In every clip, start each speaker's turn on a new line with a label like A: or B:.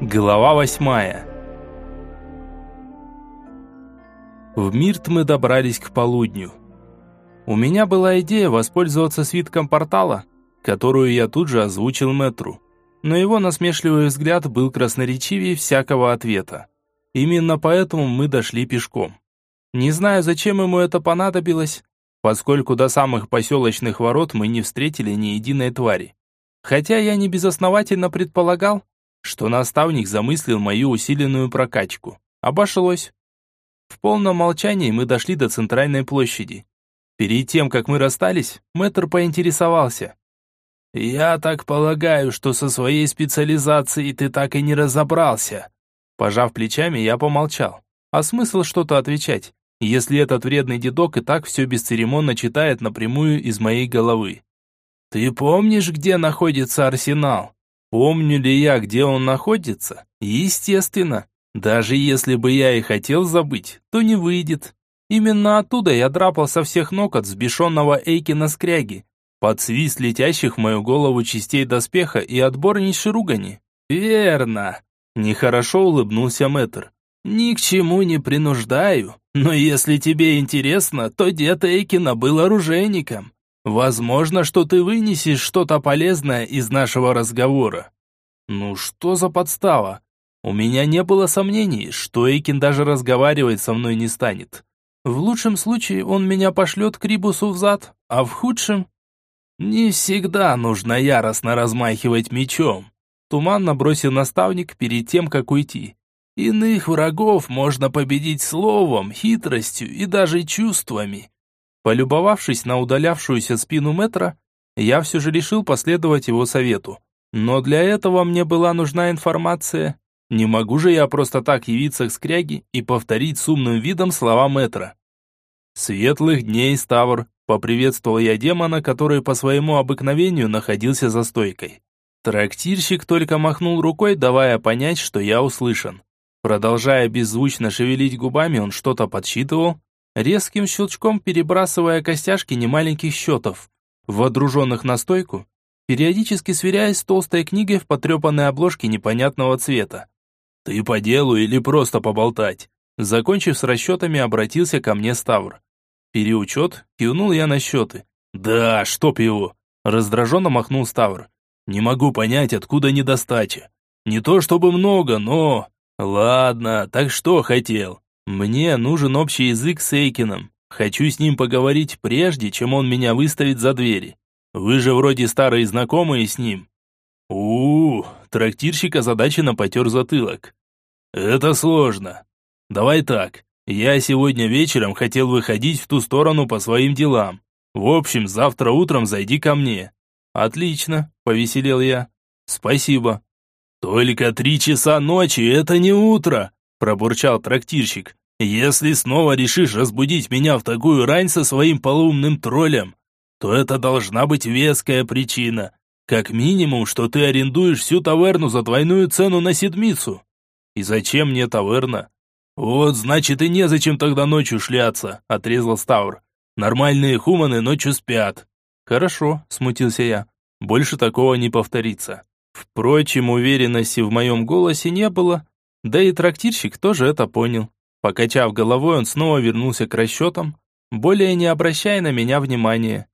A: Глава восьмая. В Мирт мы добрались к полудню. У меня была идея воспользоваться свитком портала, которую я тут же озвучил Мэтру. Но его насмешливый взгляд был красноречивее всякого ответа. Именно поэтому мы дошли пешком. Не знаю, зачем ему это понадобилось, поскольку до самых поселочных ворот мы не встретили ни единой твари. Хотя я не безосновательно предполагал, что наставник замыслил мою усиленную прокачку. Обошлось. В полном молчании мы дошли до центральной площади. Перед тем, как мы расстались, мэтр поинтересовался. «Я так полагаю, что со своей специализацией ты так и не разобрался». Пожав плечами, я помолчал. А смысл что-то отвечать, если этот вредный дедок и так все бесцеремонно читает напрямую из моей головы? «Ты помнишь, где находится арсенал?» Помню ли я, где он находится? Естественно. Даже если бы я и хотел забыть, то не выйдет. Именно оттуда я драпал со всех ног от взбешенного Эйкина скряги, под свист летящих в мою голову частей доспеха и отборнейшей ругани. «Верно!» – нехорошо улыбнулся мэтр. «Ни к чему не принуждаю, но если тебе интересно, то дед Эйкина был оружейником. Возможно, что ты вынесешь что-то полезное из нашего разговора. Ну что за подстава? У меня не было сомнений, что Эйкин даже разговаривать со мной не станет. В лучшем случае он меня пошлет к Рибусу в зад, а в худшем... Не всегда нужно яростно размахивать мечом. Туманно бросил наставник перед тем, как уйти. Иных врагов можно победить словом, хитростью и даже чувствами. Полюбовавшись на удалявшуюся спину метра, я все же решил последовать его совету. Но для этого мне была нужна информация. Не могу же я просто так явиться к скряге и повторить с умным видом слова метра. «Светлых дней, Ставр!» – поприветствовал я демона, который по своему обыкновению находился за стойкой. Трактирщик только махнул рукой, давая понять, что я услышан. Продолжая беззвучно шевелить губами, он что-то подсчитывал, резким щелчком перебрасывая костяшки немаленьких счетов, водруженных на стойку, периодически сверяясь с толстой книгой в потрепанной обложке непонятного цвета. «Ты по делу или просто поболтать?» Закончив с расчетами, обратился ко мне Ставр. «Переучет?» Кивнул я на счеты. «Да, чтоб его!» Раздраженно махнул Ставр. «Не могу понять, откуда недостача. Не то чтобы много, но...» «Ладно, так что хотел?» Мне нужен общий язык с Эйкином. Хочу с ним поговорить прежде, чем он меня выставит за двери. Вы же вроде старые знакомые с ним. у, -у, -у трактирщик озадаченно потер затылок. Это сложно. Давай так, я сегодня вечером хотел выходить в ту сторону по своим делам. В общем, завтра утром зайди ко мне. Отлично, повеселел я. Спасибо. Только три часа ночи, это не утро, пробурчал трактирщик. «Если снова решишь разбудить меня в такую рань со своим полуумным троллем, то это должна быть веская причина. Как минимум, что ты арендуешь всю таверну за двойную цену на седмицу. И зачем мне таверна? Вот, значит, и незачем тогда ночью шляться, отрезал Ставр. Нормальные хуманы ночью спят. Хорошо, смутился я. Больше такого не повторится. Впрочем, уверенности в моем голосе не было, да и трактирщик тоже это понял. Покачав головой, он снова вернулся к расчетам, более не обращая на меня внимания.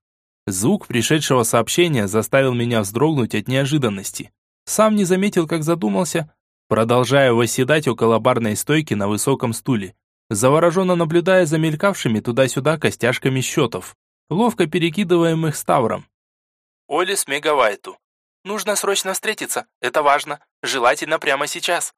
A: Звук пришедшего сообщения заставил меня вздрогнуть от неожиданности. Сам не заметил, как задумался, продолжая восседать около барной стойки на высоком стуле, завороженно наблюдая за мелькавшими туда-сюда костяшками счетов, ловко перекидываемых ставром.
B: Олис Мегавайту. Нужно срочно встретиться, это важно, желательно прямо сейчас.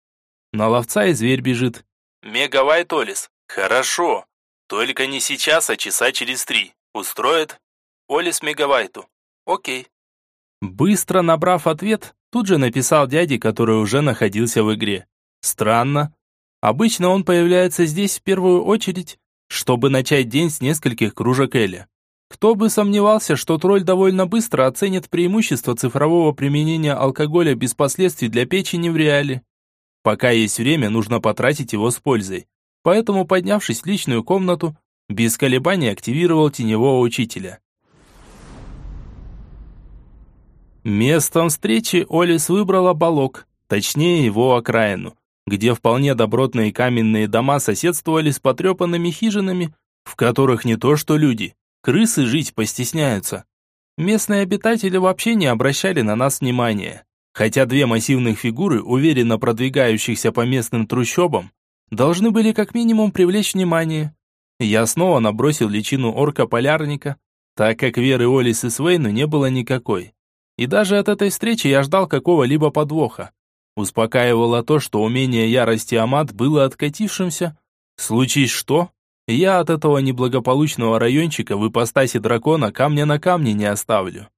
A: На ловца и зверь бежит.
B: Мегавайт Олис. Хорошо. Только не сейчас, а часа через три. Устроит? Олис Мегавайту. Окей.
A: Быстро набрав ответ, тут же написал дяде, который уже находился в игре. Странно. Обычно он появляется здесь в первую очередь, чтобы начать день с нескольких кружек Эля. Кто бы сомневался, что тролль довольно быстро оценит преимущество цифрового применения алкоголя без последствий для печени в реале. Пока есть время, нужно потратить его с пользой. Поэтому, поднявшись в личную комнату, без колебаний активировал теневого учителя. Местом встречи Олис выбрала балок, точнее его окраину, где вполне добротные каменные дома соседствовали с потрепанными хижинами, в которых не то что люди, крысы жить постесняются. Местные обитатели вообще не обращали на нас внимания, хотя две массивных фигуры, уверенно продвигающихся по местным трущобам, должны были как минимум привлечь внимание. Я снова набросил личину орка-полярника, так как веры Олис и Свейну не было никакой. И даже от этой встречи я ждал какого-либо подвоха. Успокаивало то, что умение ярости Амат было откатившимся. Случись что, я от этого неблагополучного райончика в ипостаси дракона камня на камне не оставлю.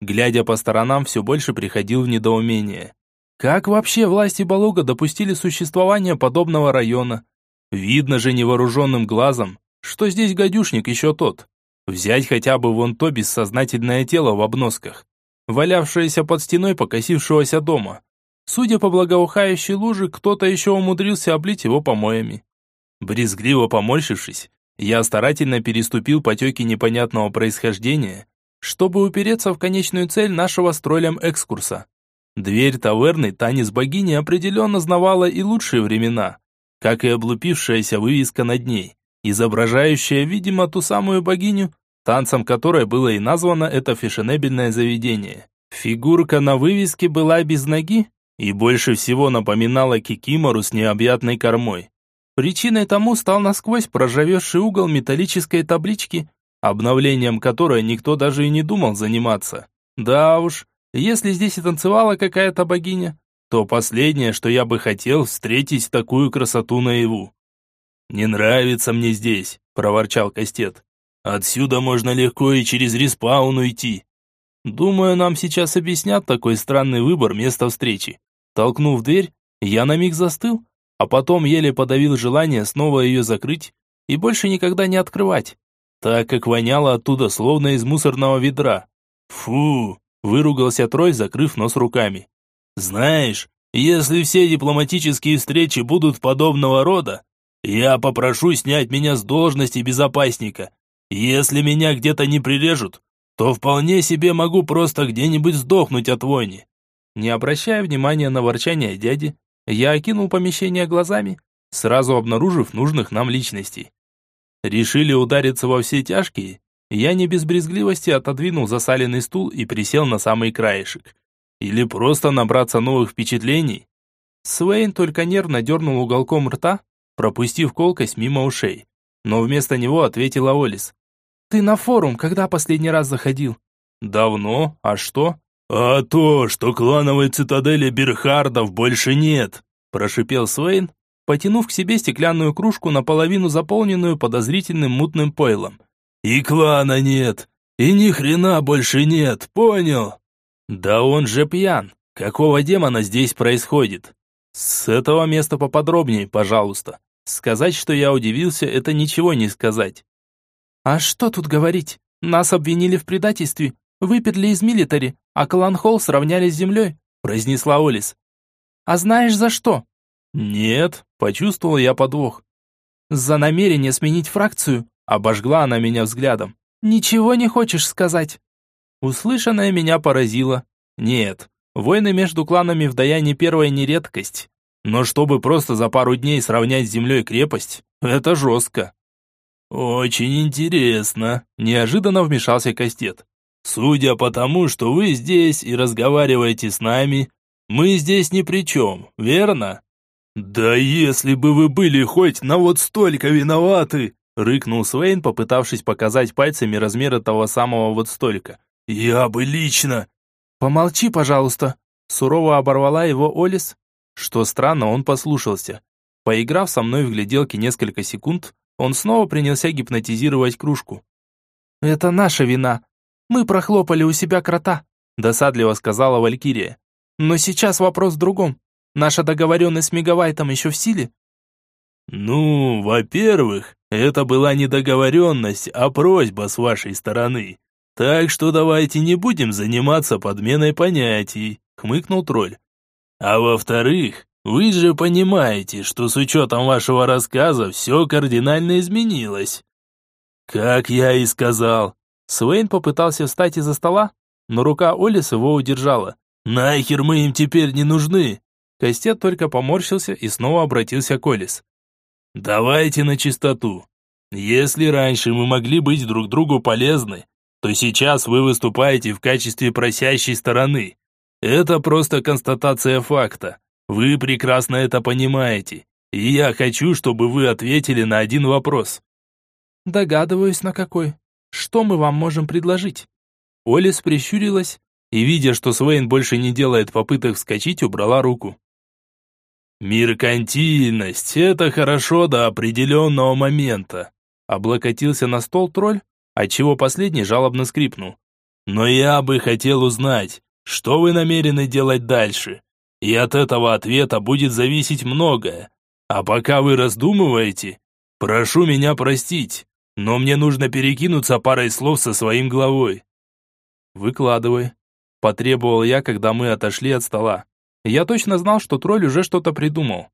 A: Глядя по сторонам, все больше приходил в недоумение. Как вообще власти Балуга допустили существование подобного района? Видно же невооруженным глазом, что здесь гадюшник еще тот. Взять хотя бы вон то бессознательное тело в обносках, валявшееся под стеной покосившегося дома. Судя по благоухающей луже, кто-то еще умудрился облить его помоями. Брезгливо поморщившись, я старательно переступил потеки непонятного происхождения, чтобы упереться в конечную цель нашего стройлем экскурса. Дверь таверны танец богини определенно знавала и лучшие времена, как и облупившаяся вывеска над ней, изображающая, видимо, ту самую богиню, танцем которой было и названо это фешенебельное заведение. Фигурка на вывеске была без ноги, и больше всего напоминала кикимору с необъятной кормой. Причиной тому стал насквозь проржавевший угол металлической таблички, обновлением которой никто даже и не думал заниматься. Да уж, если здесь и танцевала какая-то богиня, то последнее, что я бы хотел, встретить такую красоту наяву. «Не нравится мне здесь», – проворчал Кастет. «Отсюда можно легко и через респаун уйти». Думаю, нам сейчас объяснят такой странный выбор места встречи. Толкнув дверь, я на миг застыл, а потом еле подавил желание снова ее закрыть и больше никогда не открывать, так как воняло оттуда словно из мусорного ведра. «Фу!» – выругался Трой, закрыв нос руками. «Знаешь, если все дипломатические встречи будут подобного рода, я попрошу снять меня с должности безопасника. Если меня где-то не прирежут, то вполне себе могу просто где-нибудь сдохнуть от вони. Не обращая внимания на ворчание дяди, я окинул помещение глазами, сразу обнаружив нужных нам личностей. Решили удариться во все тяжкие, я не без брезгливости отодвинул засаленный стул и присел на самый краешек. Или просто набраться новых впечатлений. Свейн только нервно дернул уголком рта, пропустив колкость мимо ушей. Но вместо него ответила Олис. «Ты на форум когда последний раз заходил?» «Давно. А что?» «А то, что клановой цитадели Берхардов больше нет», прошипел Свейн, потянув к себе стеклянную кружку, наполовину заполненную подозрительным мутным пойлом. «И клана нет, и ни хрена больше нет, понял?» «Да он же пьян. Какого демона здесь происходит?» «С этого места поподробнее, пожалуйста. Сказать, что я удивился, это ничего не сказать». «А что тут говорить? Нас обвинили в предательстве, выперли из милитари, а Кланхолл сравняли с землей», произнесла Олис. «А знаешь за что?» «Нет», почувствовал я подвох. «За намерение сменить фракцию», обожгла она меня взглядом. «Ничего не хочешь сказать?» Услышанное меня поразило. Нет, войны между кланами в Даяне первая не редкость. Но чтобы просто за пару дней сравнять с землей крепость, это жестко. «Очень интересно», – неожиданно вмешался Кастет. Судя по тому, что вы здесь и разговариваете с нами, мы здесь ни при чем, верно? Да если бы вы были хоть на вот столько виноваты, рыкнул Свейн, попытавшись показать пальцами размер того самого вот столько. Я бы лично. Помолчи, пожалуйста, сурово оборвала его Олис. Что странно, он послушался. Поиграв со мной в гляделки несколько секунд, он снова принялся гипнотизировать кружку. «Это наша вина», мы прохлопали у себя крота», – досадливо сказала Валькирия. «Но сейчас вопрос в другом. Наша договоренность с Мегавайтом еще в силе?» «Ну, во-первых, это была не договоренность, а просьба с вашей стороны. Так что давайте не будем заниматься подменой понятий», – хмыкнул тролль. «А во-вторых, вы же понимаете, что с учетом вашего рассказа все кардинально изменилось. Как я и сказал, Свейн попытался встать из-за стола, но рука Олис его удержала. «Нахер мы им теперь не нужны? Костет только поморщился и снова обратился к Олис.
B: «Давайте на чистоту. Если раньше мы могли быть друг другу полезны, то сейчас вы выступаете в качестве просящей стороны. Это просто констатация факта. Вы прекрасно это понимаете. И я хочу, чтобы вы ответили на один вопрос.
A: Догадываюсь, на какой. Что мы вам можем предложить? Олис прищурилась и, видя, что Свейн больше не делает попыток вскочить, убрала руку.
B: «Меркантильность – это хорошо до определенного момента», облокотился на стол тролль, отчего последний жалобно скрипнул. «Но я бы хотел узнать, что вы намерены делать дальше? И от этого ответа будет зависеть многое. А пока вы раздумываете, прошу меня простить, но мне нужно перекинуться парой слов со своим главой».
A: «Выкладывай», – потребовал я, когда мы отошли от стола. Я точно знал, что тролль уже что-то придумал.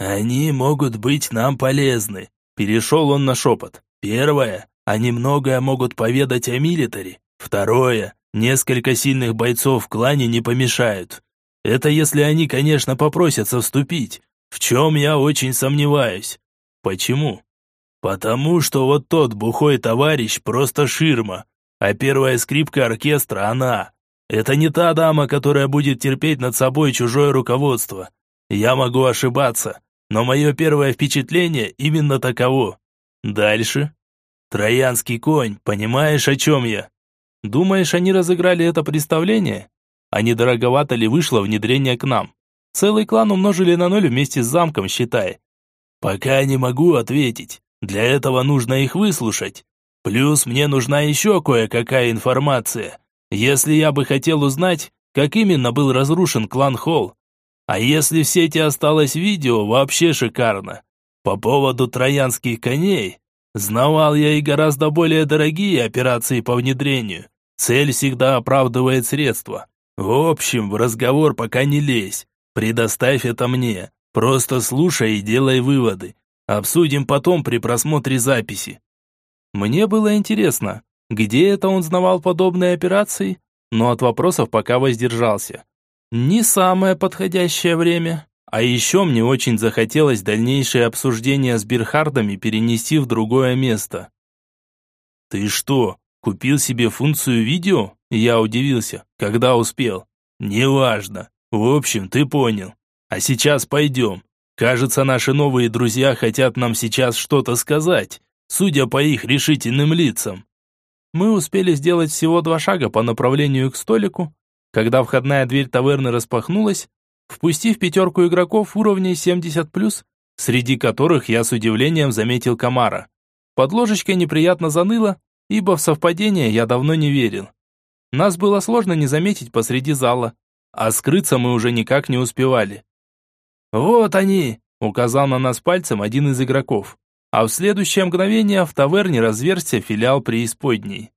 B: «Они могут быть нам полезны», – перешел он на шепот. «Первое, они многое могут поведать о милитаре. Второе, несколько сильных бойцов в клане не помешают. Это если они, конечно, попросятся вступить, в чем я очень сомневаюсь. Почему? Потому что вот тот бухой товарищ просто ширма, а первая скрипка оркестра она. Это не та дама, которая будет терпеть над собой чужое руководство. Я могу ошибаться, но мое первое впечатление именно таково. Дальше. Троянский конь, понимаешь, о чем я?
A: Думаешь, они разыграли это представление? А не дороговато ли вышло внедрение к нам? Целый клан умножили на ноль вместе с замком, считай.
B: Пока не могу ответить. Для этого нужно их выслушать. Плюс мне нужна еще кое-какая информация. Если я бы хотел узнать, как именно был разрушен клан Холл. А если в сети осталось видео, вообще шикарно. По поводу троянских коней, Знавал я и гораздо более дорогие операции по внедрению. Цель всегда оправдывает средства. В общем, в разговор пока не лезь. Предоставь это мне. Просто слушай и делай выводы. Обсудим потом при просмотре записи.
A: Мне было интересно, где это он знавал подобные операции, но от вопросов пока воздержался. Не самое подходящее время. А еще мне очень захотелось дальнейшее обсуждение с Бирхардами перенести в другое место.
B: «Ты что, купил себе функцию видео?» Я удивился. «Когда успел?» «Неважно. В общем, ты понял. А сейчас пойдем. Кажется, наши новые друзья хотят нам сейчас что-то сказать, судя по их решительным лицам».
A: Мы успели сделать всего два шага по направлению к столику, когда входная дверь таверны распахнулась, впустив пятерку игроков уровней 70+, среди которых я с удивлением заметил Камара. Под ложечкой неприятно заныло, ибо в совпадение я давно не верил. Нас было сложно не заметить посреди зала, а скрыться мы уже никак не успевали.
B: «Вот они!»
A: – указал на нас пальцем один из игроков. А в следующее мгновение в таверне разверзся филиал преисподней.